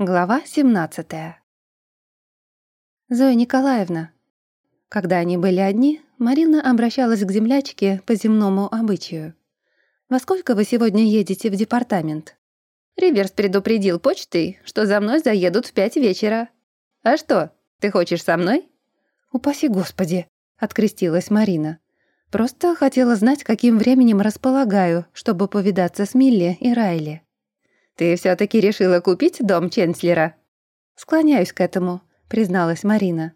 Глава 17 Зоя Николаевна. Когда они были одни, Марина обращалась к землячке по земному обычаю. «Во сколько вы сегодня едете в департамент?» Риверс предупредил почтой, что за мной заедут в пять вечера. «А что, ты хочешь со мной?» «Упаси Господи!» — открестилась Марина. «Просто хотела знать, каким временем располагаю, чтобы повидаться с Милли и Райли». «Ты все-таки решила купить дом Ченслера?» «Склоняюсь к этому», — призналась Марина.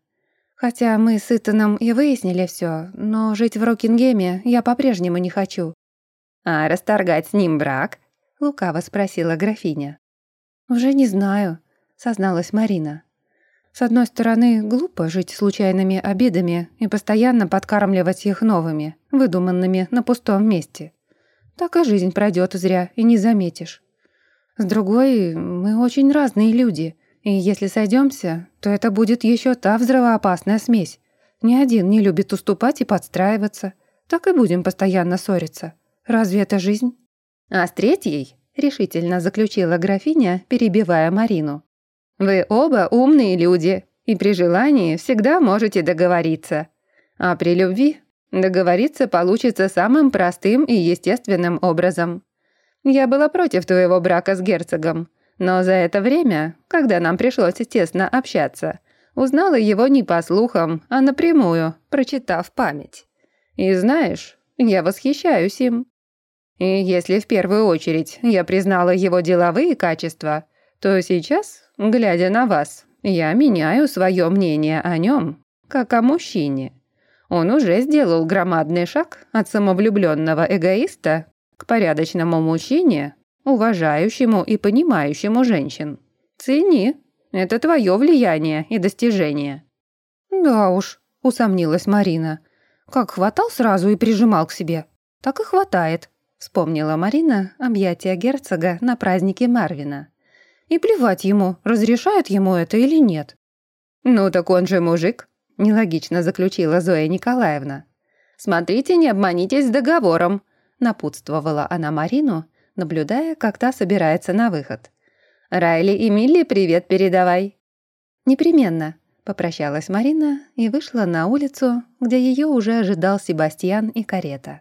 «Хотя мы с Итаном и выяснили все, но жить в Рокингеме я по-прежнему не хочу». «А расторгать с ним брак?» — лукаво спросила графиня. «Уже не знаю», — созналась Марина. «С одной стороны, глупо жить случайными обидами и постоянно подкармливать их новыми, выдуманными на пустом месте. Так и жизнь пройдет зря, и не заметишь. С другой, мы очень разные люди, и если сойдемся, то это будет еще та взрывоопасная смесь. Ни один не любит уступать и подстраиваться. Так и будем постоянно ссориться. Разве это жизнь? А с третьей, решительно заключила графиня, перебивая Марину. Вы оба умные люди, и при желании всегда можете договориться. А при любви договориться получится самым простым и естественным образом. Я была против твоего брака с герцогом, но за это время, когда нам пришлось тесно общаться, узнала его не по слухам, а напрямую, прочитав память. И знаешь, я восхищаюсь им. И если в первую очередь я признала его деловые качества, то сейчас, глядя на вас, я меняю свое мнение о нем, как о мужчине. Он уже сделал громадный шаг от самовлюбленного эгоиста к порядочному мужчине, уважающему и понимающему женщин. Цени, это твое влияние и достижение». «Да уж», — усомнилась Марина. «Как хватал сразу и прижимал к себе, так и хватает», — вспомнила Марина объятия герцога на празднике Марвина. «И плевать ему, разрешают ему это или нет». «Ну так он же мужик», — нелогично заключила Зоя Николаевна. «Смотрите, не обманитесь с договором напутствовала она Марину, наблюдая, как та собирается на выход. «Райли и Милли привет передавай». «Непременно», — попрощалась Марина и вышла на улицу, где ее уже ожидал Себастьян и карета.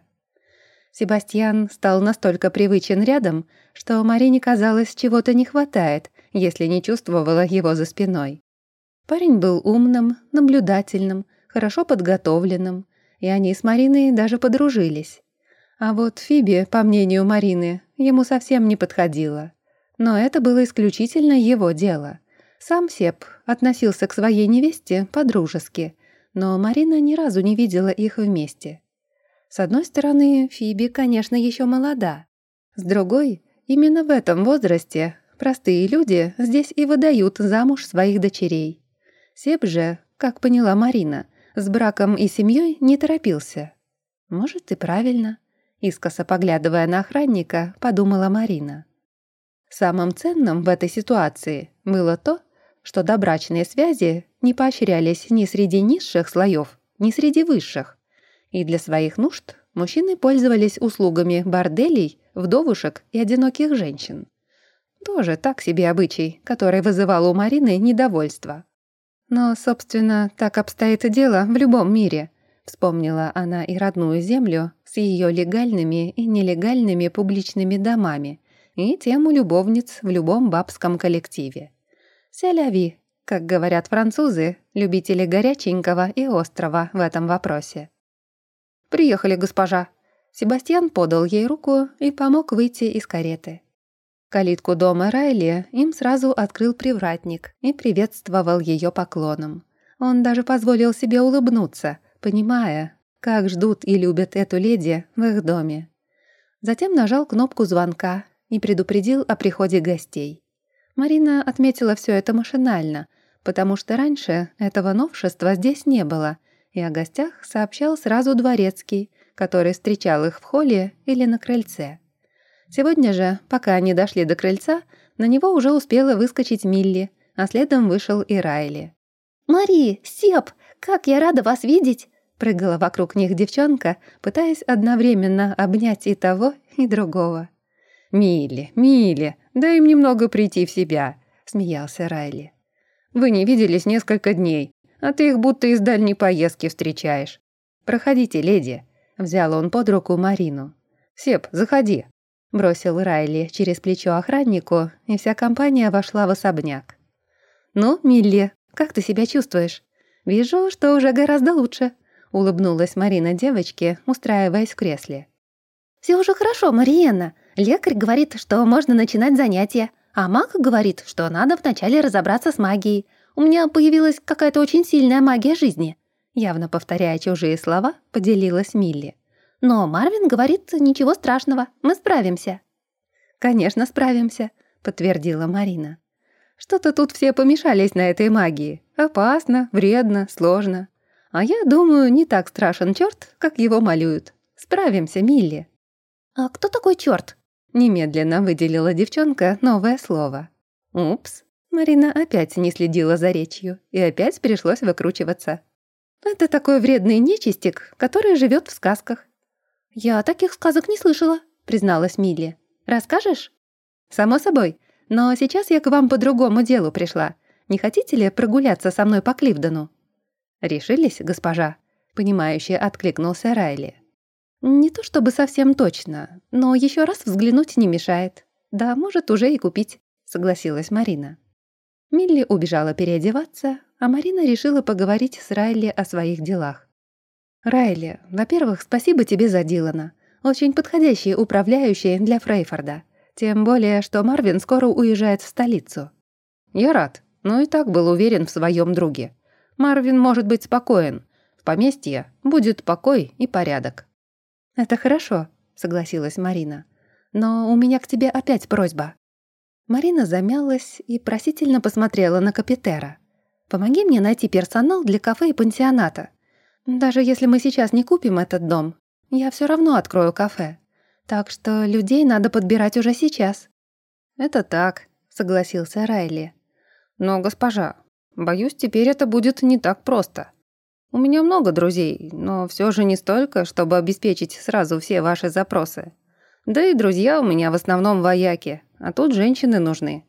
Себастьян стал настолько привычен рядом, что Марине казалось, чего-то не хватает, если не чувствовала его за спиной. Парень был умным, наблюдательным, хорошо подготовленным, и они с Мариной даже подружились. А вот Фиби, по мнению Марины, ему совсем не подходила. Но это было исключительно его дело. Сам Сеп относился к своей невесте по-дружески, но Марина ни разу не видела их вместе. С одной стороны, Фиби, конечно, еще молода. С другой, именно в этом возрасте простые люди здесь и выдают замуж своих дочерей. Сеп же, как поняла Марина, с браком и семьей не торопился. Может, и правильно. Искоса поглядывая на охранника, подумала Марина. Самым ценным в этой ситуации было то, что добрачные связи не поощрялись ни среди низших слоев, ни среди высших. И для своих нужд мужчины пользовались услугами борделей, вдовушек и одиноких женщин. Тоже так себе обычай, который вызывал у Марины недовольство. Но, собственно, так обстоит дело в любом мире. Вспомнила она и родную землю с ее легальными и нелегальными публичными домами и тему любовниц в любом бабском коллективе. «Селяви», как говорят французы, любители горяченького и острого в этом вопросе. «Приехали, госпожа». Себастьян подал ей руку и помог выйти из кареты. Калитку дома Райли им сразу открыл привратник и приветствовал ее поклоном. Он даже позволил себе улыбнуться, понимая, как ждут и любят эту леди в их доме. Затем нажал кнопку звонка и предупредил о приходе гостей. Марина отметила все это машинально, потому что раньше этого новшества здесь не было, и о гостях сообщал сразу дворецкий, который встречал их в холле или на крыльце. Сегодня же, пока они дошли до крыльца, на него уже успела выскочить Милли, а следом вышел и Райли. «Мари, Сеп, как я рада вас видеть!» Прыгала вокруг них девчонка, пытаясь одновременно обнять и того, и другого. «Милли, Милли, дай им немного прийти в себя», — смеялся Райли. «Вы не виделись несколько дней, а ты их будто из дальней поездки встречаешь. Проходите, леди», — взял он под руку Марину. «Сеп, заходи», — бросил Райли через плечо охраннику, и вся компания вошла в особняк. «Ну, Милли, как ты себя чувствуешь? Вижу, что уже гораздо лучше», — улыбнулась Марина девочке, устраиваясь в кресле. «Все уже хорошо, Мариенна. Лекарь говорит, что можно начинать занятия, а маг говорит, что надо вначале разобраться с магией. У меня появилась какая-то очень сильная магия жизни». Явно повторяя чужие слова, поделилась Милли. «Но Марвин говорит, ничего страшного, мы справимся». «Конечно, справимся», — подтвердила Марина. «Что-то тут все помешались на этой магии. Опасно, вредно, сложно. А я думаю, не так страшен черт, как его малюют. Справимся, Милли». «А кто такой черт? Немедленно выделила девчонка новое слово. «Упс». Марина опять не следила за речью, и опять пришлось выкручиваться. «Это такой вредный нечистик, который живет в сказках». «Я таких сказок не слышала», — призналась Милли. «Расскажешь?» «Само собой. Но сейчас я к вам по другому делу пришла. Не хотите ли прогуляться со мной по Кливдену?» «Решились, госпожа?» — понимающе откликнулся Райли. «Не то чтобы совсем точно, но еще раз взглянуть не мешает. Да, может, уже и купить», — согласилась Марина. Милли убежала переодеваться, а Марина решила поговорить с Райли о своих делах. «Райли, во-первых, спасибо тебе за Дилана. Очень подходящий управляющий для Фрейфорда. Тем более, что Марвин скоро уезжает в столицу. Я рад, но и так был уверен в своем друге. Марвин может быть спокоен. В поместье будет покой и порядок. «Это хорошо», — согласилась Марина. «Но у меня к тебе опять просьба». Марина замялась и просительно посмотрела на Капитера. «Помоги мне найти персонал для кафе и пансионата. Даже если мы сейчас не купим этот дом, я все равно открою кафе. Так что людей надо подбирать уже сейчас». «Это так», — согласился Райли. «Но, госпожа, боюсь, теперь это будет не так просто. У меня много друзей, но все же не столько, чтобы обеспечить сразу все ваши запросы. Да и друзья у меня в основном вояки, а тут женщины нужны.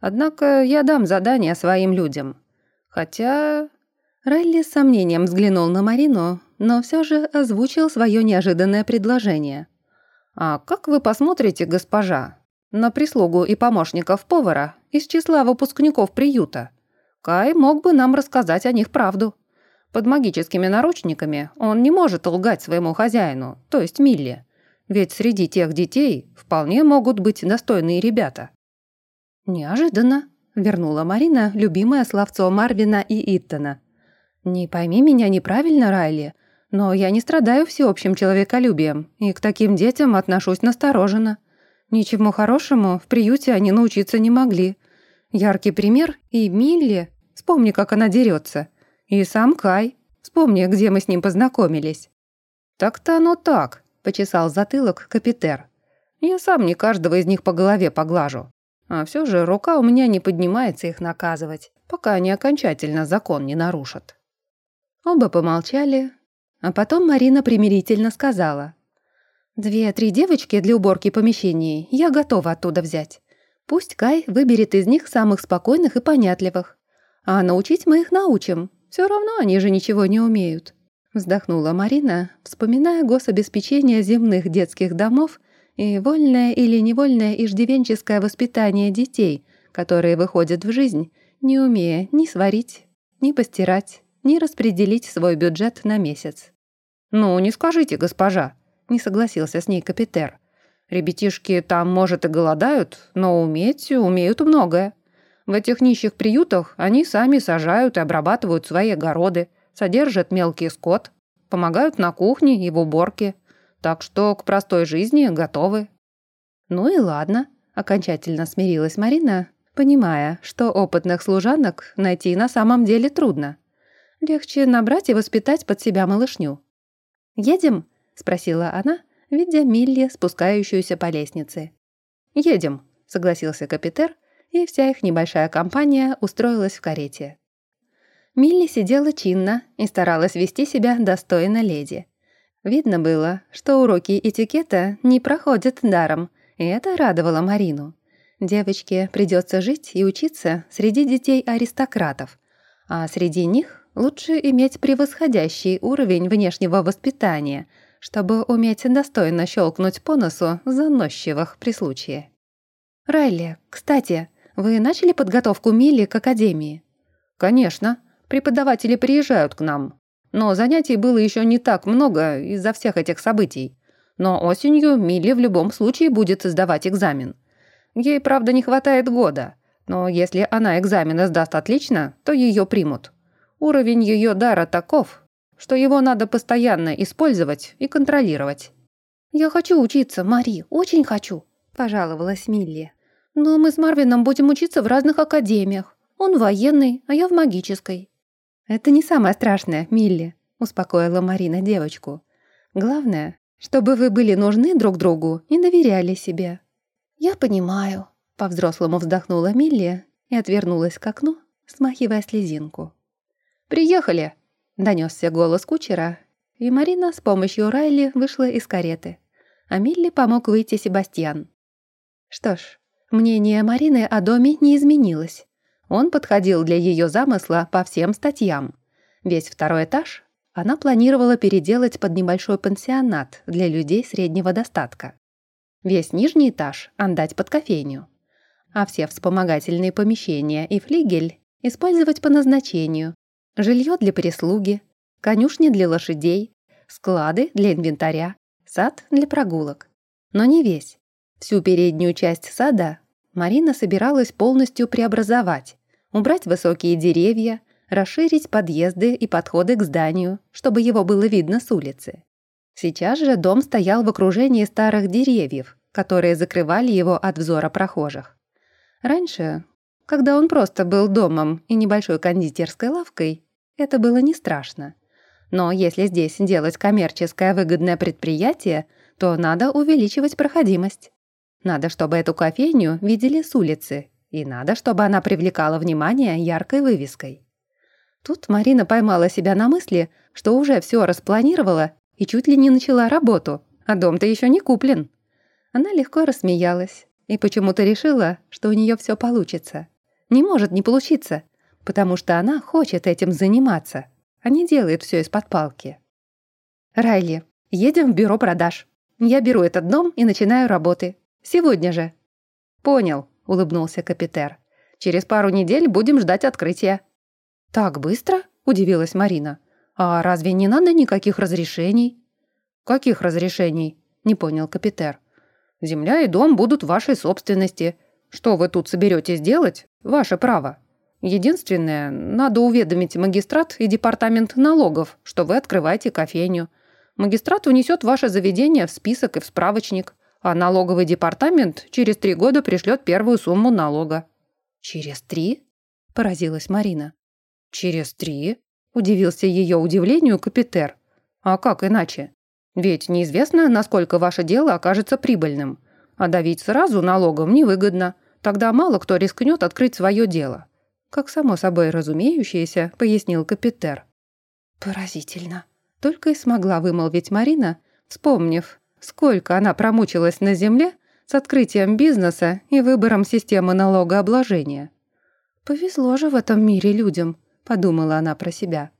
Однако я дам задание своим людям. Хотя...» Райли с сомнением взглянул на Марину, но все же озвучил свое неожиданное предложение. «А как вы посмотрите, госпожа, на прислугу и помощников повара из числа выпускников приюта? Кай мог бы нам рассказать о них правду». Под магическими наручниками он не может лгать своему хозяину, то есть Милле. Ведь среди тех детей вполне могут быть достойные ребята. «Неожиданно», — вернула Марина любимое словцо Марвина и Иттона. «Не пойми меня неправильно, Райли, но я не страдаю всеобщим человеколюбием и к таким детям отношусь настороженно. Ничему хорошему в приюте они научиться не могли. Яркий пример и Милли, вспомни, как она дерется. И сам Кай. Вспомни, где мы с ним познакомились». «Так-то оно так», — почесал затылок Капитер. «Я сам не каждого из них по голове поглажу. А все же рука у меня не поднимается их наказывать, пока они окончательно закон не нарушат». Оба помолчали, а потом Марина примирительно сказала. «Две-три девочки для уборки помещений я готова оттуда взять. Пусть Кай выберет из них самых спокойных и понятливых. А научить мы их научим, все равно они же ничего не умеют», — вздохнула Марина, вспоминая гособеспечение земных детских домов и вольное или невольное иждивенческое воспитание детей, которые выходят в жизнь, не умея ни сварить, ни постирать, ни распределить свой бюджет на месяц. «Ну, не скажите, госпожа», — не согласился с ней Капитер. «Ребятишки там, может, и голодают, но уметь умеют многое. В этих нищих приютах они сами сажают и обрабатывают свои огороды, содержат мелкий скот, помогают на кухне и в уборке. Так что к простой жизни готовы». «Ну и ладно», — окончательно смирилась Марина, понимая, что опытных служанок найти на самом деле трудно. Легче набрать и воспитать под себя малышню. «Едем?» — спросила она, видя Милли, спускающуюся по лестнице. «Едем», — согласился Капитер и вся их небольшая компания устроилась в карете. Милли сидела чинно и старалась вести себя достойно леди. Видно было, что уроки этикета не проходят даром, и это радовало Марину. Девочке придется жить и учиться среди детей аристократов, а среди них лучше иметь превосходящий уровень внешнего воспитания, чтобы уметь достойно щелкнуть по носу заносчивых при случае. «Райли, кстати, вы начали подготовку Милли к академии?» «Конечно. Преподаватели приезжают к нам. Но занятий было еще не так много из-за всех этих событий. Но осенью Милли в любом случае будет сдавать экзамен. Ей, правда, не хватает года, но если она экзамены сдаст отлично, то ее примут. Уровень ее дара таков, что его надо постоянно использовать и контролировать. «Я хочу учиться, Мари, очень хочу», – пожаловалась Милли. «Но мы с Марвином будем учиться в разных академиях. Он военный, а я в магической». «Это не самое страшное, Милли», – успокоила Марина девочку. «Главное, чтобы вы были нужны друг другу и доверяли себе». «Я понимаю», — по-взрослому вздохнула Милли и отвернулась к окну, смахивая слезинку. «Приехали!» — донесся голос кучера, и Марина с помощью Райли вышла из кареты, а Милли помог выйти Себастьян. Что ж, мнение Марины о доме не изменилось. Он подходил для ее замысла по всем статьям. Весь второй этаж она планировала переделать под небольшой пансионат для людей среднего достатка. Весь нижний этаж отдать под кофейню. А все вспомогательные помещения и флигель использовать по назначению. Жилье для прислуги, конюшни для лошадей, склады для инвентаря, сад для прогулок. Но не весь. Всю переднюю часть сада Марина собиралась полностью преобразовать, убрать высокие деревья, расширить подъезды и подходы к зданию, чтобы его было видно с улицы. Сейчас же дом стоял в окружении старых деревьев, которые закрывали его от взора прохожих. Раньше, когда он просто был домом и небольшой кондитерской лавкой, это было не страшно. Но если здесь делать коммерческое выгодное предприятие, то надо увеличивать проходимость. Надо, чтобы эту кофейню видели с улицы, и надо, чтобы она привлекала внимание яркой вывеской. Тут Марина поймала себя на мысли, что уже все распланировала и чуть ли не начала работу, а дом-то еще не куплен. Она легко рассмеялась и почему-то решила, что у нее все получится. Не может не получиться, потому что она хочет этим заниматься, а не делает все из-под палки. «Райли, едем в бюро продаж. Я беру этот дом и начинаю работы. Сегодня же». «Понял», — улыбнулся Капитер. «Через пару недель будем ждать открытия». «Так быстро?» — удивилась Марина. «А разве не надо никаких разрешений?» «Каких разрешений?» — не понял Капитер. «Земля и дом будут вашей собственности. Что вы тут соберетесь делать? Ваше право. Единственное, надо уведомить магистрат и департамент налогов, что вы открываете кофейню. Магистрат унесет ваше заведение в список и в справочник, а налоговый департамент через три года пришлет первую сумму налога». «Через три?» – поразилась Марина. «Через три?» Удивился ее удивлению Капитер. «А как иначе? Ведь неизвестно, насколько ваше дело окажется прибыльным. А давить сразу налогом невыгодно. Тогда мало кто рискнет открыть свое дело». Как само собой разумеющееся, пояснил Капитер. «Поразительно», — только и смогла вымолвить Марина, вспомнив, сколько она промучилась на земле с открытием бизнеса и выбором системы налогообложения. «Повезло же в этом мире людям», — подумала она про себя.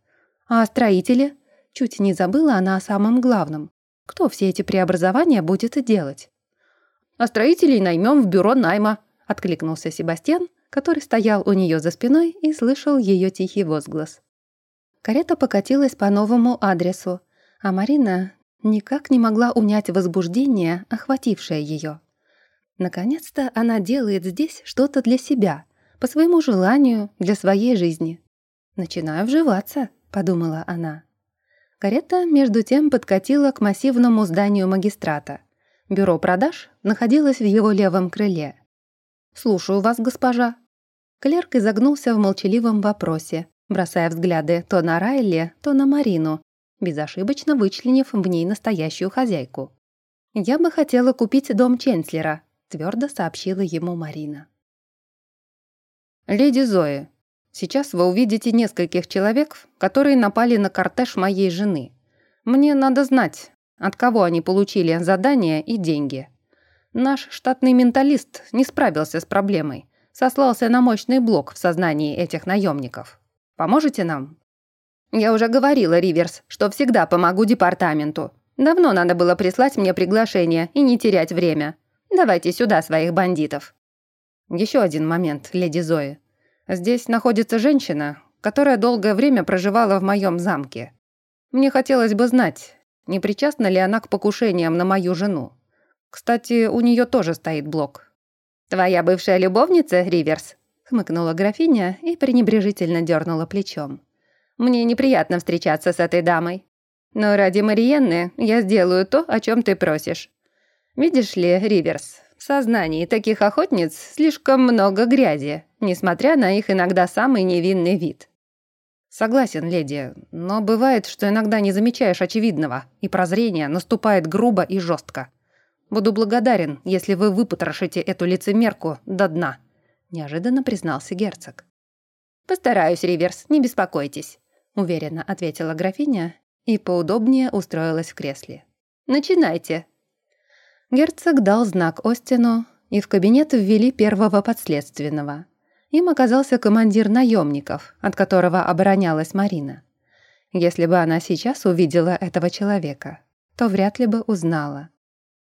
«А строители?» Чуть не забыла она о самом главном. Кто все эти преобразования будет делать? «А строителей наймем в бюро найма», — откликнулся Себастьян, который стоял у нее за спиной и слышал ее тихий возглас. Карета покатилась по новому адресу, а Марина никак не могла унять возбуждение, охватившее ее. Наконец-то она делает здесь что-то для себя, по своему желанию, для своей жизни. «Начинаю вживаться», — подумала она. Карета, между тем, подкатила к массивному зданию магистрата. Бюро продаж находилось в его левом крыле. «Слушаю вас, госпожа». Клерк изогнулся в молчаливом вопросе, бросая взгляды то на Райли, то на Марину, безошибочно вычленив в ней настоящую хозяйку. «Я бы хотела купить дом Ченслера», — твердо сообщила ему Марина. «Леди Зои, Сейчас вы увидите нескольких человек, которые напали на кортеж моей жены. Мне надо знать, от кого они получили задание и деньги. Наш штатный менталист не справился с проблемой, сослался на мощный блок в сознании этих наемников. Поможете нам?» «Я уже говорила, Риверс, что всегда помогу департаменту. Давно надо было прислать мне приглашение и не терять время. Давайте сюда своих бандитов». Еще один момент, леди Зои. Здесь находится женщина, которая долгое время проживала в моем замке. Мне хотелось бы знать, не причастна ли она к покушениям на мою жену. Кстати, у нее тоже стоит блок. «Твоя бывшая любовница, Риверс?» — хмыкнула графиня и пренебрежительно дернула плечом. «Мне неприятно встречаться с этой дамой. Но ради Мариенны я сделаю то, о чем ты просишь. Видишь ли, Риверс, в сознании таких охотниц слишком много грязи, несмотря на их иногда самый невинный вид». «Согласен, леди, но бывает, что иногда не замечаешь очевидного, и прозрение наступает грубо и жестко. Буду благодарен, если вы выпотрошите эту лицемерку до дна», — неожиданно признался герцог. «Постараюсь, Риверс, не беспокойтесь», — уверенно ответила графиня и поудобнее устроилась в кресле. «Начинайте». Герцог дал знак Остину, и в кабинет ввели первого подследственного. Им оказался командир наемников, от которого оборонялась Марина. Если бы она сейчас увидела этого человека, то вряд ли бы узнала.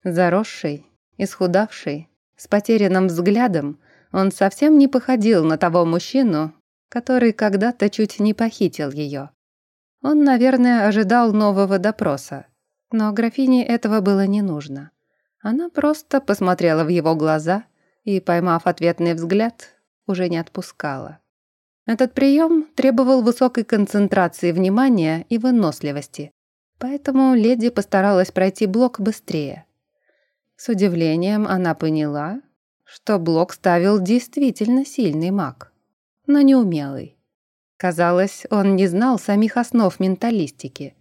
Заросший, исхудавший, с потерянным взглядом, он совсем не походил на того мужчину, который когда-то чуть не похитил ее. Он, наверное, ожидал нового допроса, но графине этого было не нужно. Она просто посмотрела в его глаза и, поймав ответный взгляд, уже не отпускала. Этот прием требовал высокой концентрации внимания и выносливости, поэтому леди постаралась пройти блок быстрее. С удивлением она поняла, что блок ставил действительно сильный маг, но неумелый. Казалось, он не знал самих основ менталистики.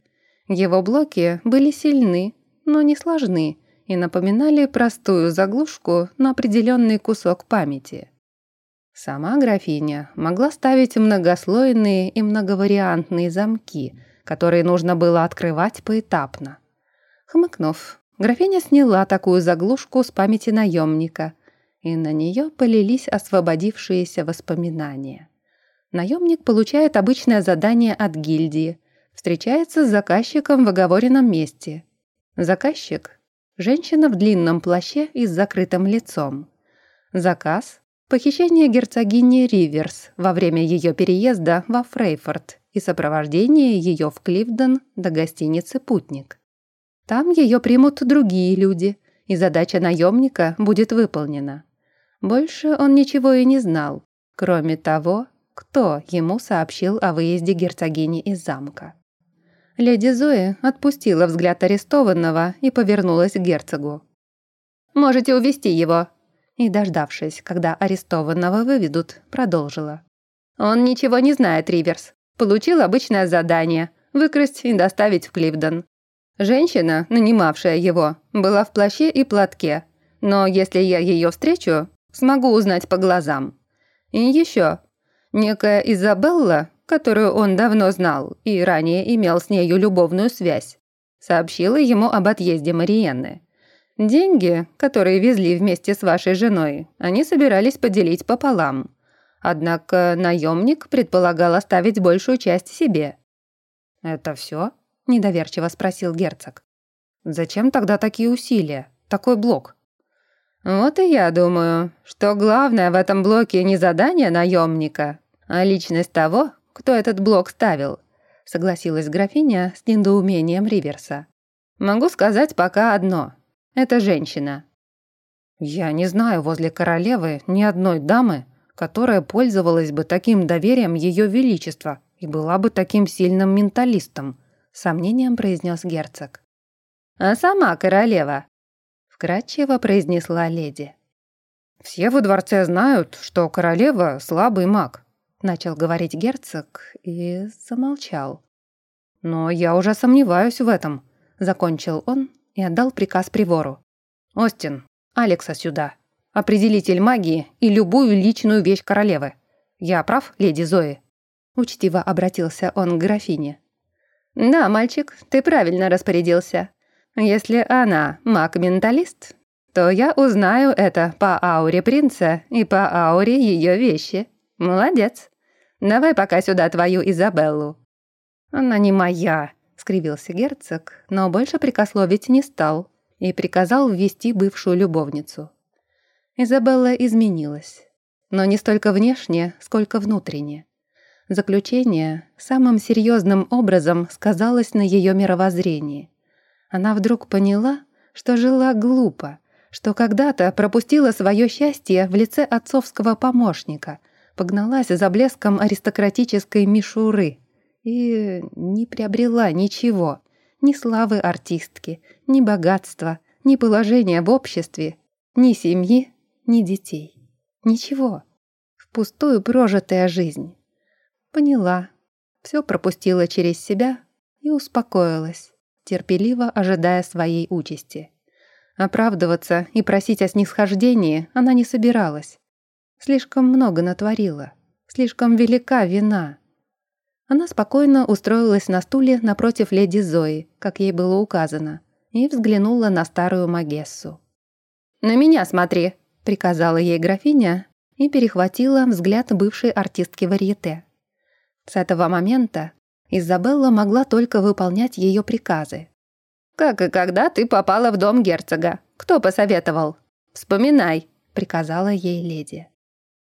Его блоки были сильны, но не сложны и напоминали простую заглушку на определенный кусок памяти. Сама графиня могла ставить многослойные и многовариантные замки, которые нужно было открывать поэтапно. Хмыкнув, графиня сняла такую заглушку с памяти наемника, и на нее полились освободившиеся воспоминания. Наемник получает обычное задание от гильдии, встречается с заказчиком в оговоренном месте. Заказчик – женщина в длинном плаще и с закрытым лицом. Заказ Похищение герцогини Риверс во время ее переезда во Фрейфорд и сопровождение ее в Кливден до гостиницы «Путник». Там ее примут другие люди, и задача наемника будет выполнена. Больше он ничего и не знал, кроме того, кто ему сообщил о выезде герцогини из замка. Леди Зои отпустила взгляд арестованного и повернулась к герцогу. «Можете увести его», и, дождавшись, когда арестованного выведут, продолжила. «Он ничего не знает, Риверс. Получил обычное задание – выкрасть и доставить в Кливден. Женщина, нанимавшая его, была в плаще и платке, но если я ее встречу, смогу узнать по глазам. И еще, некая Изабелла, которую он давно знал и ранее имел с нею любовную связь, сообщила ему об отъезде Мариенны. Деньги, которые везли вместе с вашей женой, они собирались поделить пополам. Однако наемник предполагал оставить большую часть себе». «Это все? недоверчиво спросил герцог. «Зачем тогда такие усилия? Такой блок?» «Вот и я думаю, что главное в этом блоке не задание наемника, а личность того, кто этот блок ставил», согласилась графиня с недоумением Риверса. «Могу сказать пока одно. Это женщина». «Я не знаю возле королевы ни одной дамы, которая пользовалась бы таким доверием Ее Величества и была бы таким сильным менталистом», сомнением произнес герцог. «А сама королева?» Вкратчиво произнесла леди. «Все во дворце знают, что королева — слабый маг», начал говорить герцог и замолчал. «Но я уже сомневаюсь в этом», — закончил он и отдал приказ привору. «Остин, Алекса сюда. Определитель магии и любую личную вещь королевы. Я прав, леди Зои?» Учтиво обратился он к графине. «Да, мальчик, ты правильно распорядился. Если она маг-менталист, то я узнаю это по ауре принца и по ауре ее вещи. Молодец. Давай пока сюда твою Изабеллу». «Она не моя», — скривился герцог, но больше прикословить не стал и приказал ввести бывшую любовницу. Изабелла изменилась, но не столько внешне, сколько внутренне. Заключение самым серьезным образом сказалось на ее мировоззрении. Она вдруг поняла, что жила глупо, что когда-то пропустила свое счастье в лице отцовского помощника, погналась за блеском аристократической мишуры и не приобрела ничего, ни славы артистки, ни богатства, ни положения в обществе, ни семьи, ни детей. Ничего. Впустую прожитая жизнь. Поняла. Все пропустила через себя и успокоилась, терпеливо ожидая своей участи. Оправдываться и просить о снисхождении она не собиралась. Слишком много натворила. Слишком велика вина. Она спокойно устроилась на стуле напротив леди Зои, как ей было указано, и взглянула на старую Магессу. «На меня смотри!» — приказала ей графиня и перехватила взгляд бывшей артистки варьете. С этого момента Изабелла могла только выполнять ее приказы. «Как и когда ты попала в дом герцога? Кто посоветовал? Вспоминай», — приказала ей леди.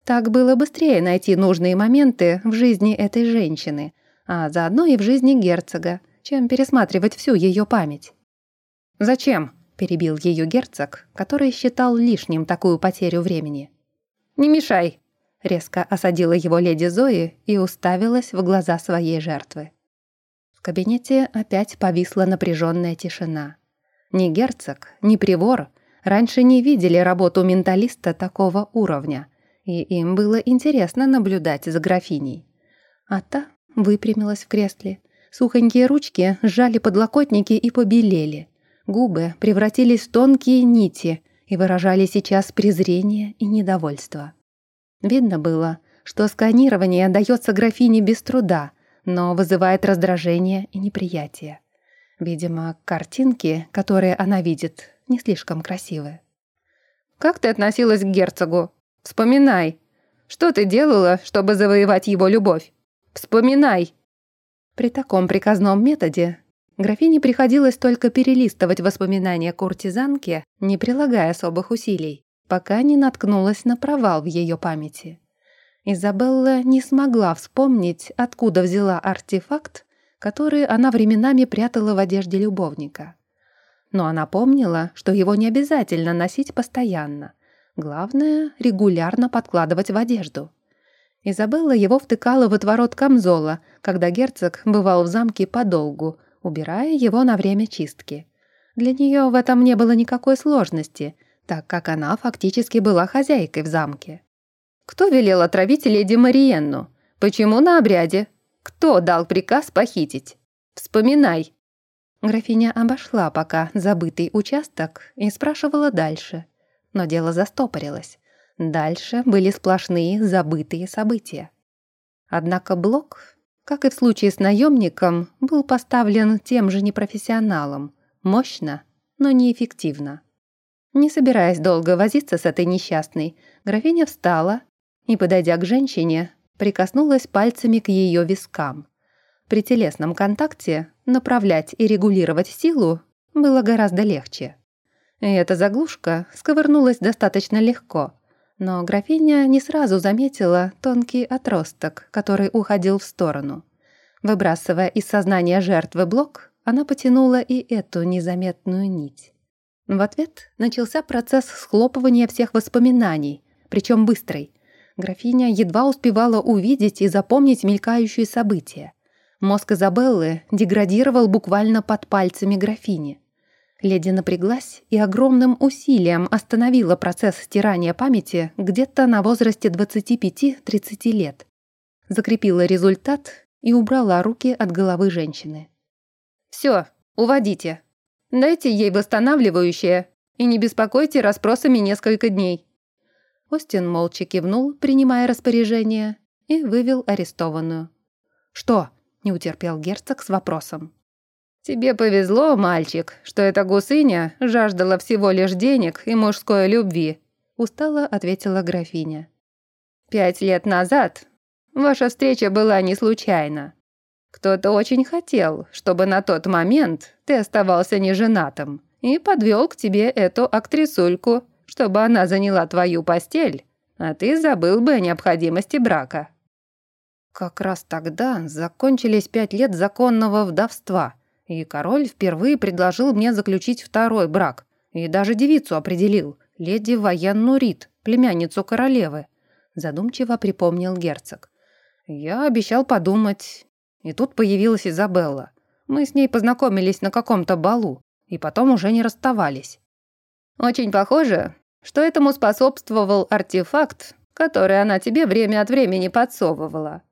Так было быстрее найти нужные моменты в жизни этой женщины, а заодно и в жизни герцога, чем пересматривать всю ее память. «Зачем?» — перебил ее герцог, который считал лишним такую потерю времени. «Не мешай!» Резко осадила его леди Зои и уставилась в глаза своей жертвы. В кабинете опять повисла напряженная тишина. Ни герцог, ни привор раньше не видели работу менталиста такого уровня, и им было интересно наблюдать за графиней. А та выпрямилась в кресле. Сухонькие ручки сжали подлокотники и побелели. Губы превратились в тонкие нити и выражали сейчас презрение и недовольство. Видно было, что сканирование дается графине без труда, но вызывает раздражение и неприятие. Видимо, картинки, которые она видит, не слишком красивые. «Как ты относилась к герцогу? Вспоминай. Что ты делала, чтобы завоевать его любовь? Вспоминай!» При таком приказном методе графине приходилось только перелистывать воспоминания куртизанки, не прилагая особых усилий пока не наткнулась на провал в ее памяти. Изабелла не смогла вспомнить, откуда взяла артефакт, который она временами прятала в одежде любовника. Но она помнила, что его не обязательно носить постоянно. Главное — регулярно подкладывать в одежду. Изабелла его втыкала в отворот камзола, когда герцог бывал в замке подолгу, убирая его на время чистки. Для нее в этом не было никакой сложности — так как она фактически была хозяйкой в замке. Кто велел отравить леди Мариенну? Почему на обряде? Кто дал приказ похитить? Вспоминай. Графиня обошла пока забытый участок и спрашивала дальше. Но дело застопорилось. Дальше были сплошные забытые события. Однако блок, как и в случае с наемником, был поставлен тем же непрофессионалом. Мощно, но неэффективно. Не собираясь долго возиться с этой несчастной, графиня встала и, подойдя к женщине, прикоснулась пальцами к ее вискам. При телесном контакте направлять и регулировать силу было гораздо легче. И эта заглушка сковырнулась достаточно легко, но графиня не сразу заметила тонкий отросток, который уходил в сторону. Выбрасывая из сознания жертвы блок, она потянула и эту незаметную нить. В ответ начался процесс схлопывания всех воспоминаний, причем быстрый. Графиня едва успевала увидеть и запомнить мелькающие события. Мозг Изабеллы деградировал буквально под пальцами графини. Леди напряглась и огромным усилием остановила процесс стирания памяти где-то на возрасте 25-30 лет. Закрепила результат и убрала руки от головы женщины. «Все, уводите», Дайте ей восстанавливающее и не беспокойте расспросами несколько дней». Остин молча кивнул, принимая распоряжение, и вывел арестованную. «Что?» — не утерпел герцог с вопросом. Тебе повезло, мальчик, что эта гусыня жаждала всего лишь денег и мужской любви», устало ответила графиня. «Пять лет назад ваша встреча была не случайна. Кто-то очень хотел, чтобы на тот момент ты оставался неженатым и подвел к тебе эту актрисульку, чтобы она заняла твою постель, а ты забыл бы о необходимости брака». Как раз тогда закончились пять лет законного вдовства, и король впервые предложил мне заключить второй брак, и даже девицу определил, леди Военну Рид, племянницу королевы. Задумчиво припомнил герцог. Я обещал подумать, и тут появилась Изабелла. Мы с ней познакомились на каком-то балу, и потом уже не расставались. Очень похоже, что этому способствовал артефакт, который она тебе время от времени подсовывала.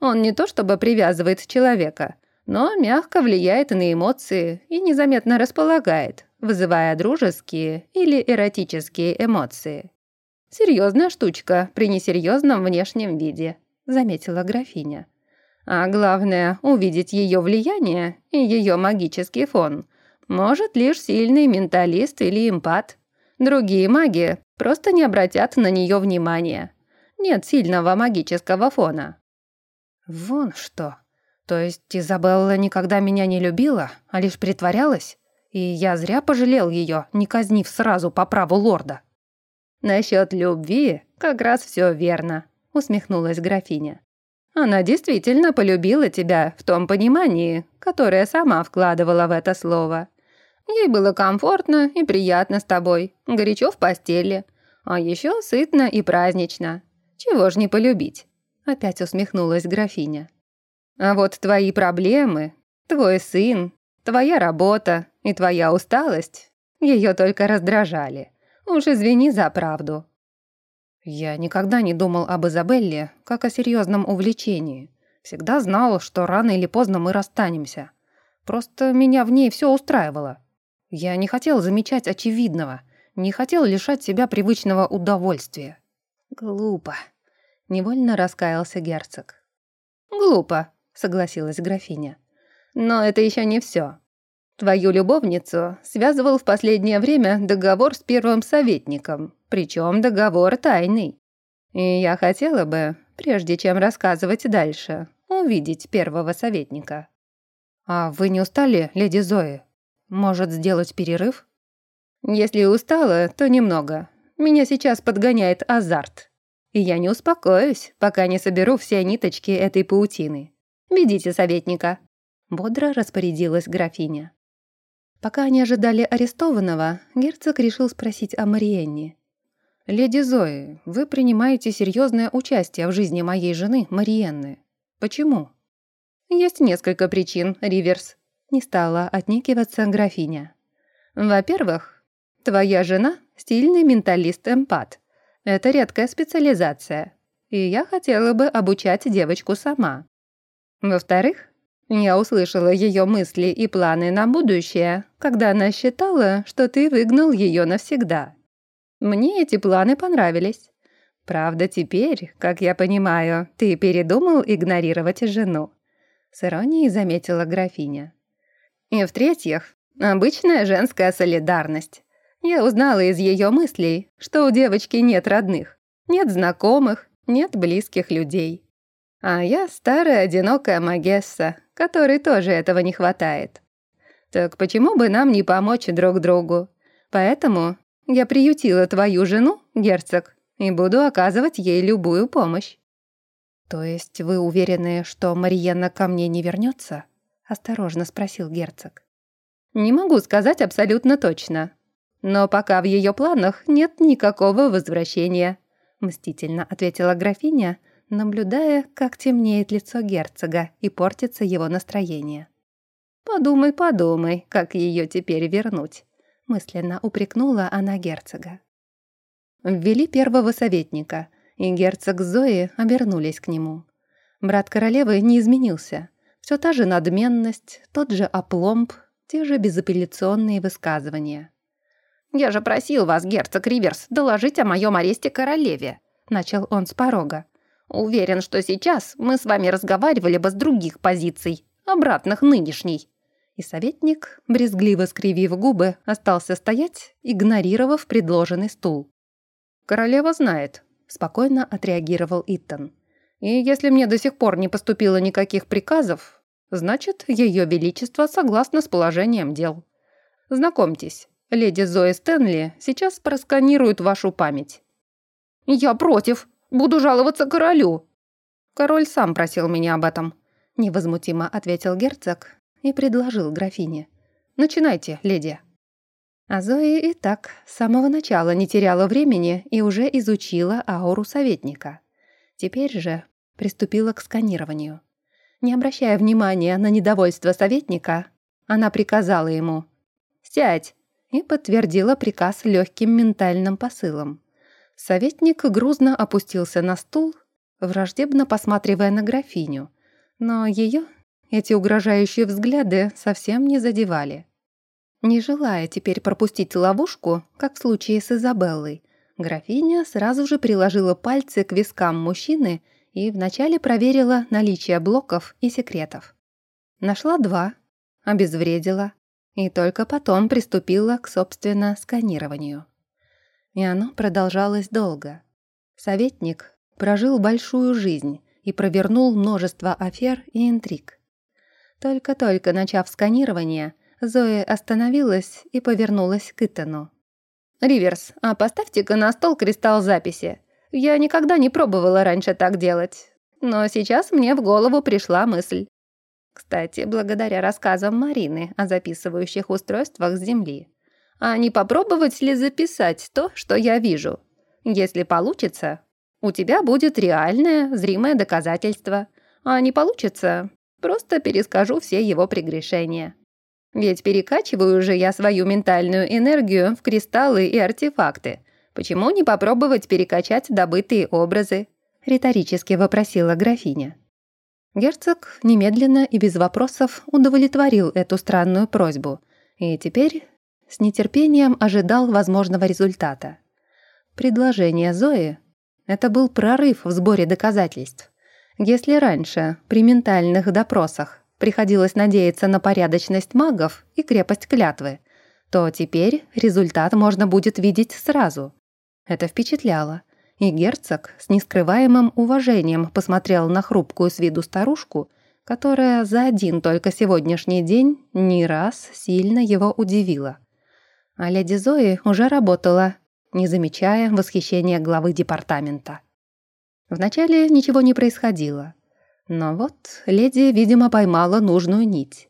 Он не то чтобы привязывает человека, но мягко влияет на эмоции и незаметно располагает, вызывая дружеские или эротические эмоции. Серьезная штучка при несерьезном внешнем виде, заметила графиня. А главное, увидеть ее влияние и ее магический фон может лишь сильный менталист или импат. Другие маги просто не обратят на нее внимания. Нет сильного магического фона. Вон что. То есть Изабелла никогда меня не любила, а лишь притворялась? И я зря пожалел ее, не казнив сразу по праву лорда. Насчет любви как раз все верно, усмехнулась графиня. Она действительно полюбила тебя в том понимании, которое сама вкладывала в это слово. Ей было комфортно и приятно с тобой, горячо в постели, а еще сытно и празднично. Чего ж не полюбить? Опять усмехнулась графиня. А вот твои проблемы, твой сын, твоя работа и твоя усталость ее только раздражали. Уж извини за правду. Я никогда не думал об Изабелле как о серьезном увлечении. Всегда знал, что рано или поздно мы расстанемся. Просто меня в ней все устраивало. Я не хотел замечать очевидного, не хотел лишать себя привычного удовольствия. Глупо. Невольно раскаялся герцог. «Глупо», — согласилась графиня. «Но это еще не все. Твою любовницу связывал в последнее время договор с первым советником, причем договор тайный. И я хотела бы, прежде чем рассказывать дальше, увидеть первого советника». «А вы не устали, леди Зои? Может, сделать перерыв?» «Если устала, то немного. Меня сейчас подгоняет азарт», и я не успокоюсь, пока не соберу все ниточки этой паутины. Ведите советника». Бодро распорядилась графиня. Пока они ожидали арестованного, герцог решил спросить о Мариенне. «Леди Зои, вы принимаете серьезное участие в жизни моей жены Мариенны. Почему?» «Есть несколько причин, Риверс», — не стала отнекиваться графиня. «Во-первых, твоя жена — стильный менталист-эмпат. Это редкая специализация, и я хотела бы обучать девочку сама. Во-вторых, я услышала ее мысли и планы на будущее, когда она считала, что ты выгнал ее навсегда. Мне эти планы понравились. Правда, теперь, как я понимаю, ты передумал игнорировать жену. С иронией заметила графиня. И в-третьих, обычная женская солидарность. Я узнала из ее мыслей, что у девочки нет родных, нет знакомых, нет близких людей. А я старая одинокая Магесса, которой тоже этого не хватает. Так почему бы нам не помочь друг другу? Поэтому я приютила твою жену, герцог, и буду оказывать ей любую помощь. То есть вы уверены, что Мариенна ко мне не вернется? Осторожно спросил герцог. Не могу сказать абсолютно точно, но пока в ее планах нет никакого возвращения», — мстительно ответила графиня, наблюдая, как темнеет лицо герцога и портится его настроение. «Подумай, подумай, как ее теперь вернуть», — мысленно упрекнула она герцога. Ввели первого советника, и герцог Зои обернулись к нему. Брат королевы не изменился. Все та же надменность, тот же опломб, те же безапелляционные высказывания. «Я же просил вас, герцог Риверс, доложить о моем аресте королеве», — начал он с порога. «Уверен, что сейчас мы с вами разговаривали бы с других позиций, обратных нынешней. И советник, брезгливо скривив губы, остался стоять, игнорировав предложенный стул. «Королева знает», — спокойно отреагировал Иттон. «И если мне до сих пор не поступило никаких приказов, значит, Ее Величество согласно с положением дел. Знакомьтесь, леди Зои Стэнли сейчас просканирует вашу память». «Я против! Буду жаловаться королю!» «Король сам просил меня об этом», — невозмутимо ответил герцог и предложил графине. «Начинайте, леди». А Зои и так с самого начала не теряла времени и уже изучила ауру советника. Теперь же приступила к сканированию. Не обращая внимания на недовольство советника, она приказала ему «Сядь!» и подтвердила приказ легким ментальным посылом. Советник грузно опустился на стул, враждебно посматривая на графиню, но ее эти угрожающие взгляды совсем не задевали. Не желая теперь пропустить ловушку, как в случае с Изабеллой, графиня сразу же приложила пальцы к вискам мужчины и вначале проверила наличие блоков и секретов. Нашла два, обезвредила, и только потом приступила к, собственно, сканированию. И оно продолжалось долго. Советник прожил большую жизнь и провернул множество афер и интриг. Только-только начав сканирование, Зоя остановилась и повернулась к Итану. «Риверс, а поставьте-ка на стол кристалл записи. Я никогда не пробовала раньше так делать. Но сейчас мне в голову пришла мысль. Кстати, благодаря рассказам Марины о записывающих устройствах с Земли. А не попробовать ли записать то, что я вижу? Если получится, у тебя будет реальное, зримое доказательство. А не получится, Просто перескажу все его прегрешения. Ведь перекачиваю же я свою ментальную энергию в кристаллы и артефакты. Почему не попробовать перекачать добытые образы?» — риторически вопросила графиня. Герцог немедленно и без вопросов удовлетворил эту странную просьбу и теперь с нетерпением ожидал возможного результата. Предложение Зои — это был прорыв в сборе доказательств. Если раньше, при ментальных допросах, приходилось надеяться на порядочность магов и крепость клятвы, то теперь результат можно будет видеть сразу. Это впечатляло, и герцог с нескрываемым уважением посмотрел на хрупкую с виду старушку, которая за один только сегодняшний день не раз сильно его удивила. А леди Зои уже работала, не замечая восхищения главы департамента. Вначале ничего не происходило. Но вот леди, видимо, поймала нужную нить.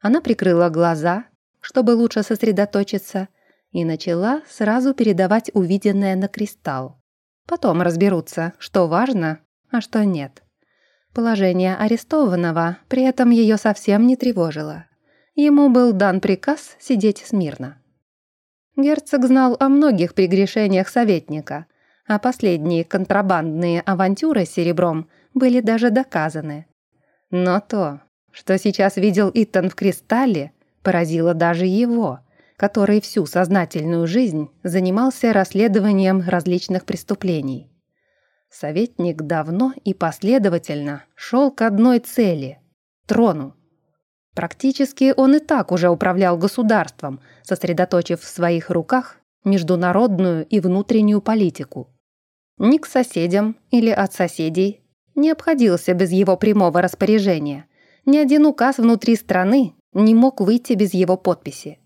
Она прикрыла глаза, чтобы лучше сосредоточиться, и начала сразу передавать увиденное на кристалл. Потом разберутся, что важно, а что нет. Положение арестованного при этом ее совсем не тревожило. Ему был дан приказ сидеть смирно. Герцог знал о многих прегрешениях советника, а последние контрабандные авантюры с серебром были даже доказаны. Но то, что сейчас видел Итан в «Кристалле», поразило даже его, который всю сознательную жизнь занимался расследованием различных преступлений. Советник давно и последовательно шел к одной цели — трону. Практически он и так уже управлял государством, сосредоточив в своих руках международную и внутреннюю политику. Ни к соседям или от соседей не обходился без его прямого распоряжения. Ни один указ внутри страны не мог выйти без его подписи.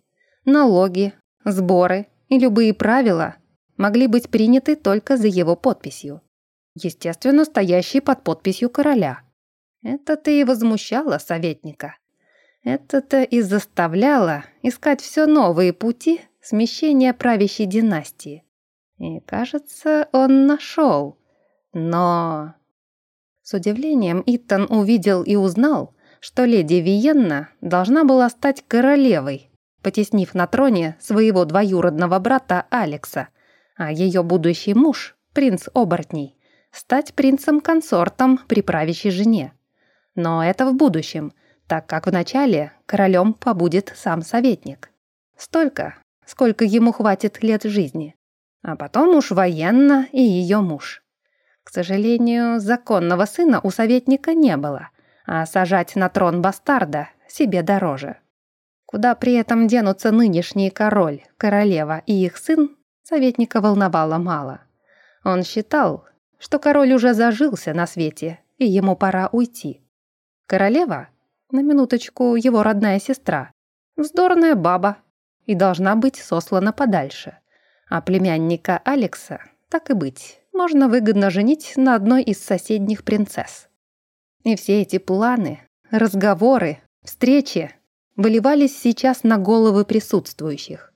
Налоги, сборы и любые правила могли быть приняты только за его подписью. Естественно, стоящий под подписью короля. Это-то и возмущало советника. Это-то и заставляло искать все новые пути смещения правящей династии. И, кажется, он нашел. Но... С удивлением Иттон увидел и узнал, что леди Виенна должна была стать королевой, потеснив на троне своего двоюродного брата Алекса, а ее будущий муж, принц Оборотней, стать принцем-консортом при правящей жене. Но это в будущем, так как вначале королем побудет сам советник. Столько, сколько ему хватит лет жизни а потом уж военно и ее муж. К сожалению, законного сына у советника не было, а сажать на трон бастарда себе дороже. Куда при этом денутся нынешний король, королева и их сын, советника волновало мало. Он считал, что король уже зажился на свете, и ему пора уйти. Королева, на минуточку его родная сестра, вздорная баба и должна быть сослана подальше. А племянника Алекса, так и быть, можно выгодно женить на одной из соседних принцесс. И все эти планы, разговоры, встречи выливались сейчас на головы присутствующих.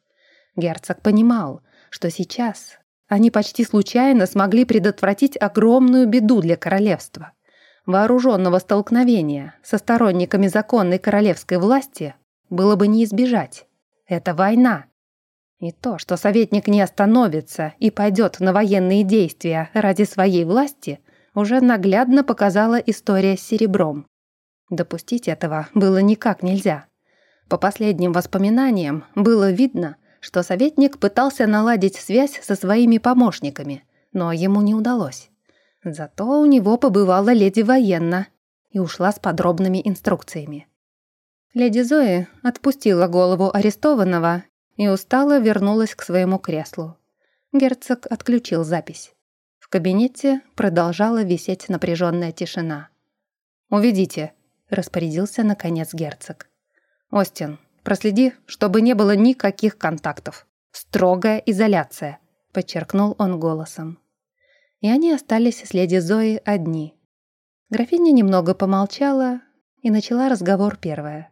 Герцог понимал, что сейчас они почти случайно смогли предотвратить огромную беду для королевства. Вооруженного столкновения со сторонниками законной королевской власти было бы не избежать. Это война. И то, что советник не остановится и пойдет на военные действия ради своей власти, уже наглядно показала история с серебром. Допустить этого было никак нельзя. По последним воспоминаниям было видно, что советник пытался наладить связь со своими помощниками, но ему не удалось. Зато у него побывала леди военна и ушла с подробными инструкциями. Леди Зои отпустила голову арестованного и устало вернулась к своему креслу. Герцог отключил запись. В кабинете продолжала висеть напряженная тишина. «Уведите», — распорядился наконец герцог. «Остин, Проследи, чтобы не было никаких контактов. Строгая изоляция», — подчеркнул он голосом. И они остались с леди Зоей одни. Графиня немного помолчала и начала разговор первая.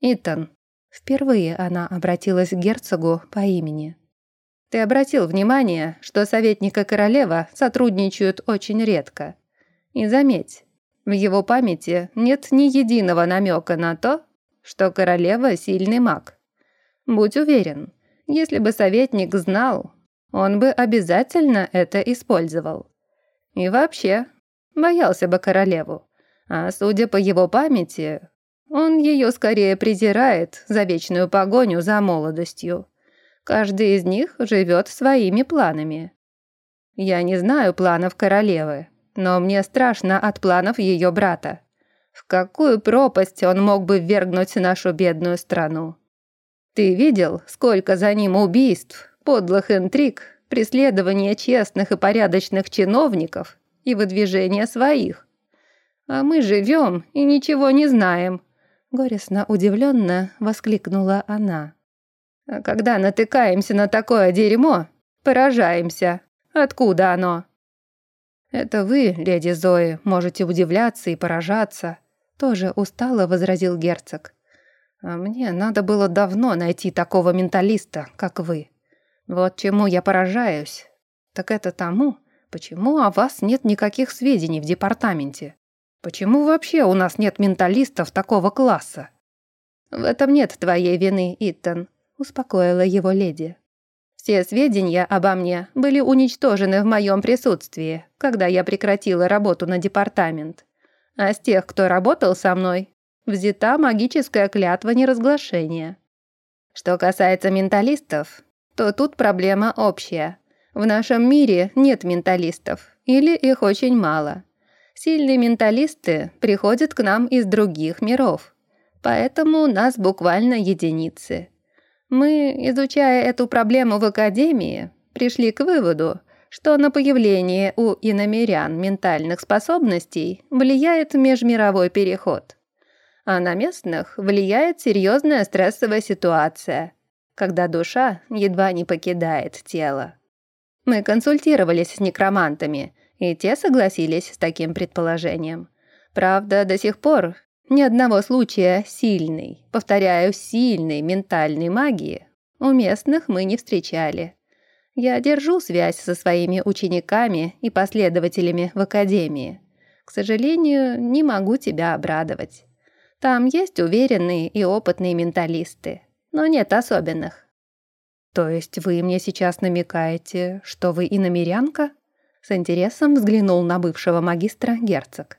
«Итан». Впервые она обратилась к герцогу по имени. «Ты обратил внимание, что советника королева сотрудничают очень редко. И заметь, в его памяти нет ни единого намека на то, что королева — сильный маг. Будь уверен, если бы советник знал, он бы обязательно это использовал. И вообще, боялся бы королеву. А судя по его памяти, он ее скорее презирает за вечную погоню за молодостью. Каждый из них живет своими планами. Я не знаю планов королевы, но мне страшно от планов ее брата. В какую пропасть он мог бы ввергнуть нашу бедную страну? Ты видел, сколько за ним убийств, подлых интриг, преследования честных и порядочных чиновников и выдвижения своих? А мы живем и ничего не знаем. Горестно удивленно воскликнула она. А когда натыкаемся на такое дерьмо, поражаемся. Откуда оно? «Это вы, леди Зои, можете удивляться и поражаться», — тоже устало возразил герцог. «А мне надо было давно найти такого менталиста, как вы. Вот чему я поражаюсь, так это тому, почему о вас нет никаких сведений в департаменте. Почему вообще у нас нет менталистов такого класса?» «В этом нет твоей вины, Иттон», — успокоила его леди. Все сведения обо мне были уничтожены в моем присутствии, когда я прекратила работу на департамент. А с тех, кто работал со мной, взята магическая клятва неразглашения. Что касается менталистов, то тут проблема общая. В нашем мире нет менталистов, или их очень мало. Сильные менталисты приходят к нам из других миров, поэтому нас буквально единицы. Мы, изучая эту проблему в Академии, пришли к выводу, что на появление у иномерян ментальных способностей влияет межмировой переход. А на местных влияет серьезная стрессовая ситуация, когда душа едва не покидает тело. Мы консультировались с некромантами, и те согласились с таким предположением. Правда, до сих пор ни одного случая сильной, повторяю, сильной ментальной магии у местных мы не встречали. Я держу связь со своими учениками и последователями в академии. К сожалению, не могу тебя обрадовать. Там есть уверенные и опытные менталисты, но нет особенных. То есть вы мне сейчас намекаете, что вы иномерянка? С интересом взглянул на бывшего магистра герцог.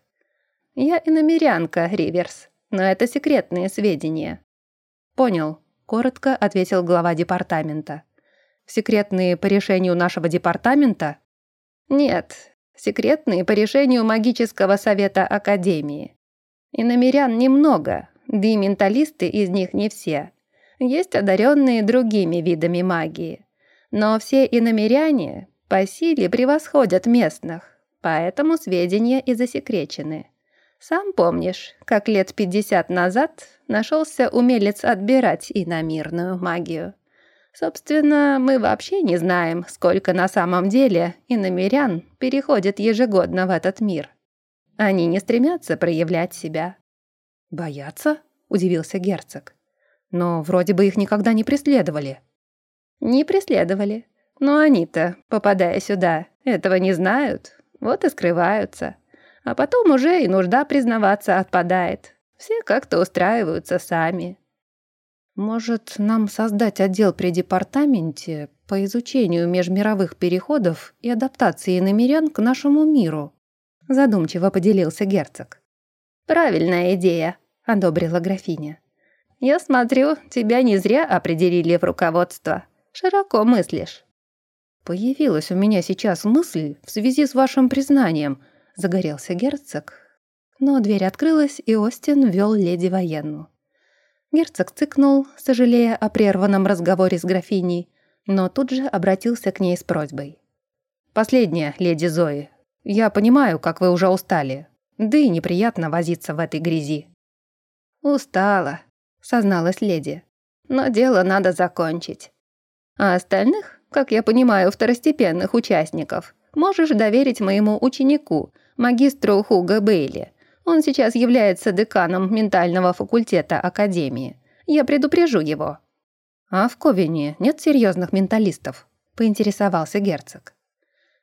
«Я иномерянка, Риверс, но это секретные сведения». «Понял», — коротко ответил глава департамента. «Секретные по решению нашего департамента?» «Нет, секретные по решению магического совета Академии. Иномерян немного, Да и менталисты из них не все. Есть одаренные другими видами магии. Но все иномеряне по силе превосходят местных, поэтому сведения и засекречены. Сам помнишь, как лет пятьдесят назад нашелся умелец отбирать иномирную магию. Собственно, мы вообще не знаем, сколько на самом деле иномерян переходит ежегодно в этот мир. Они не стремятся проявлять себя. «Боятся?» — удивился герцог. «Но вроде бы их никогда не преследовали». «Не преследовали. Но они-то, попадая сюда, этого не знают, вот и скрываются. А потом уже и нужда признаваться отпадает. Все как-то устраиваются сами». «Может, нам создать отдел при департаменте по изучению межмировых переходов и адаптации намерян к нашему миру?» Задумчиво поделился герцог. «Правильная идея», — одобрила графиня. «Я смотрю, тебя не зря определили в руководство. Широко мыслишь». «Появилась у меня сейчас мысль в связи с вашим признанием», — загорелся герцог. Но дверь открылась, и Остин вел леди военную. Герцог цыкнул, сожалея о прерванном разговоре с графиней, но тут же обратился к ней с просьбой. «Последняя, леди Зои. Я понимаю, как вы уже устали. Да и неприятно возиться в этой грязи». «Устала», — созналась леди. «Но дело надо закончить. А остальных, как я понимаю, второстепенных участников, можешь доверить моему ученику, магистру Хуга Бейли. Он сейчас является деканом ментального факультета Академии. Я предупрежу его». «А в Ковине нет серьезных менталистов?» — поинтересовался герцог.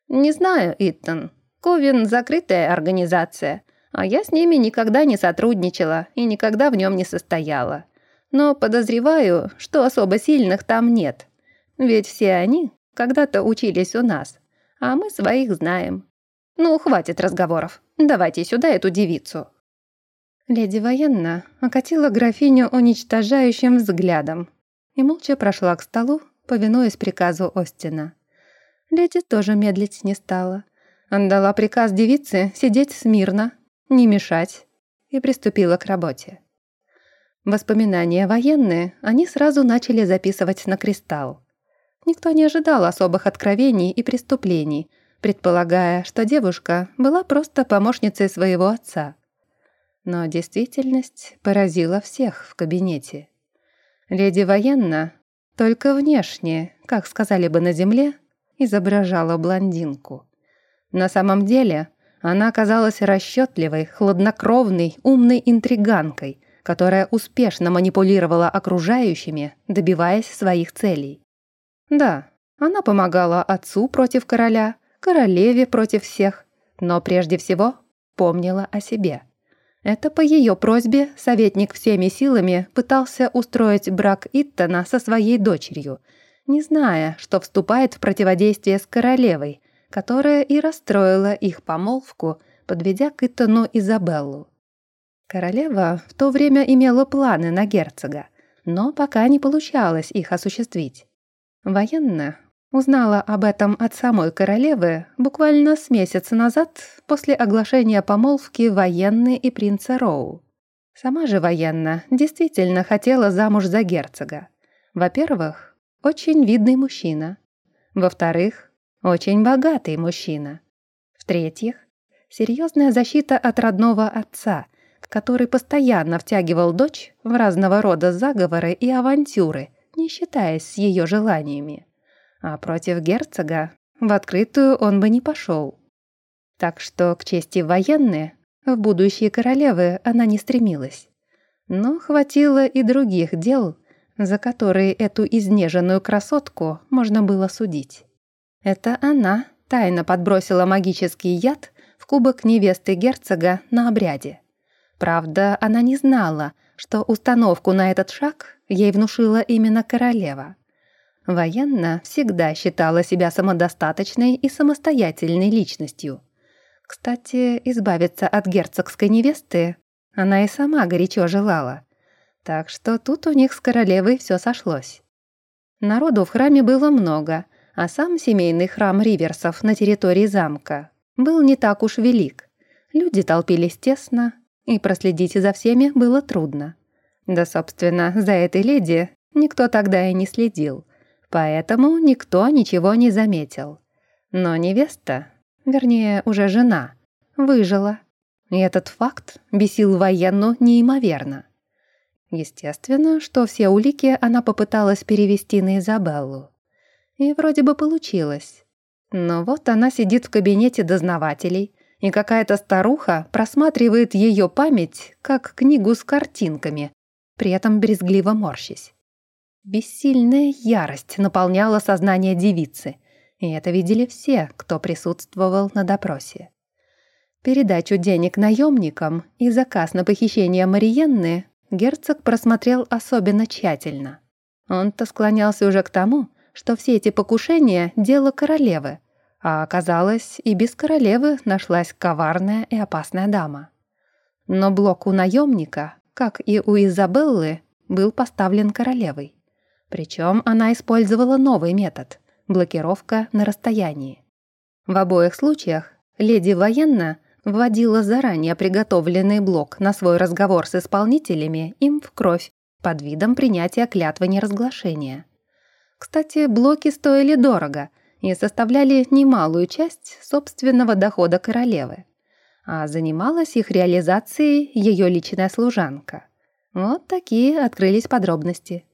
«Не знаю, Иттон. Ковин — закрытая организация, а я с ними никогда не сотрудничала и никогда в нем не состояла. Но подозреваю, что особо сильных там нет. Ведь все они когда-то учились у нас, а мы своих знаем. Ну, хватит разговоров. Давайте сюда эту девицу». Леди военно окатила графиню уничтожающим взглядом и молча прошла к столу, повинуясь приказу Остина. Леди тоже медлить не стала. Отдала приказ девице сидеть смирно, не мешать, и приступила к работе. Воспоминания военные они сразу начали записывать на кристалл. Никто не ожидал особых откровений и преступлений, предполагая, что девушка была просто помощницей своего отца. Но действительность поразила всех в кабинете. Леди военно только внешне, как сказали бы на земле, изображала блондинку. На самом деле она оказалась расчетливой, хладнокровной, умной интриганкой, которая успешно манипулировала окружающими, добиваясь своих целей. Да, она помогала отцу против короля, королеве против всех, но прежде всего помнила о себе. Это по ее просьбе советник всеми силами пытался устроить брак Иттона со своей дочерью, не зная, что вступает в противодействие с королевой, которая и расстроила их помолвку, подведя к Иттону Изабеллу. Королева в то время имела планы на герцога, но пока не получалось их осуществить. Военно Узнала об этом от самой королевы буквально с месяца назад после оглашения помолвки военной и принца Роу. Сама же военна действительно хотела замуж за герцога. Во-первых, очень видный мужчина. Во-вторых, очень богатый мужчина. В-третьих, серьезная защита от родного отца, который постоянно втягивал дочь в разного рода заговоры и авантюры, не считаясь с ее желаниями а против герцога в открытую он бы не пошел. Так что к чести военной в будущие королевы она не стремилась. Но хватило и других дел, за которые эту изнеженную красотку можно было судить. Это она тайно подбросила магический яд в кубок невесты герцога на обряде. Правда, она не знала, что установку на этот шаг ей внушила именно королева. Военно всегда считала себя самодостаточной и самостоятельной личностью. Кстати, избавиться от герцогской невесты она и сама горячо желала. Так что тут у них с королевой все сошлось. Народу в храме было много, а сам семейный храм Риверсов на территории замка был не так уж велик. Люди толпились тесно, и проследить за всеми было трудно. Да, собственно, за этой леди никто тогда и не следил, поэтому никто ничего не заметил. Но невеста, вернее, уже жена, выжила. И этот факт бесил военну неимоверно. Естественно, что все улики она попыталась перевести на Изабеллу. И вроде бы получилось. Но вот она сидит в кабинете дознавателей, и какая-то старуха просматривает ее память как книгу с картинками, при этом брезгливо морщись. Бессильная ярость наполняла сознание девицы, и это видели все, кто присутствовал на допросе. Передачу денег наемникам и заказ на похищение Мариенны герцог просмотрел особенно тщательно. Он-то склонялся уже к тому, что все эти покушения — дело королевы, а оказалось, и без королевы нашлась коварная и опасная дама. Но блок у наемника, как и у Изабеллы, был поставлен королевой. Причем она использовала новый метод — блокировка на расстоянии. В обоих случаях леди военно вводила заранее приготовленный блок на свой разговор с исполнителями им в кровь под видом принятия клятвы неразглашения. Кстати, блоки стоили дорого и составляли немалую часть собственного дохода королевы. А занималась их реализацией ее личная служанка. Вот такие открылись подробности.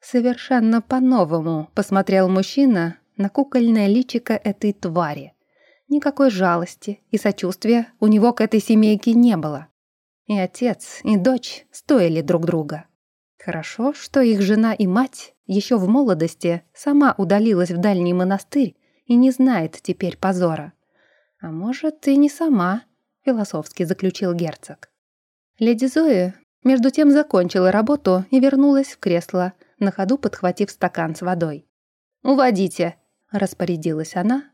Совершенно по-новому посмотрел мужчина на кукольное личико этой твари. Никакой жалости и сочувствия у него к этой семейке не было. И отец, и дочь стоили друг друга. Хорошо, что их жена и мать еще в молодости сама удалилась в дальний монастырь и не знает теперь позора. А может, и не сама, философски заключил герцог. Леди Зоя между тем закончила работу и вернулась в кресло, на ходу подхватив стакан с водой. «Уводите», — распорядилась она,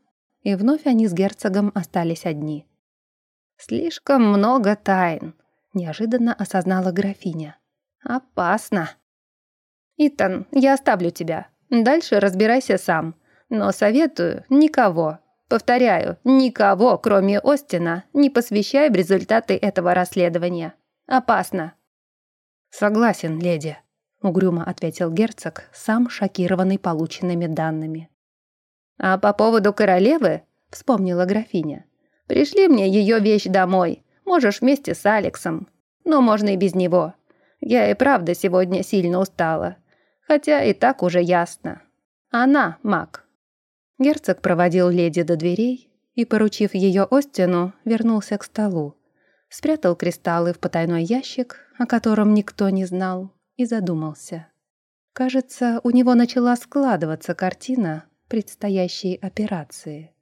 и вновь они с герцогом остались одни. «Слишком много тайн», — неожиданно осознала графиня. «Опасно». «Итан, я оставлю тебя. Дальше разбирайся сам. Но советую никого, повторяю, никого, кроме Остина, не посвящай в результаты этого расследования. Опасно». «Согласен, леди», — угрюмо ответил герцог, сам шокированный полученными данными. «А по поводу королевы?» — вспомнила графиня. «Пришли мне ее вещь домой. Можешь вместе с Алексом. Но можно и без него. Я и правда сегодня сильно устала. Хотя и так уже ясно. Она маг». Герцог проводил леди до дверей и, поручив ее Остину, вернулся к столу. Спрятал кристаллы в потайной ящик, о котором никто не знал, и задумался. Кажется, у него начала складываться картина предстоящей операции.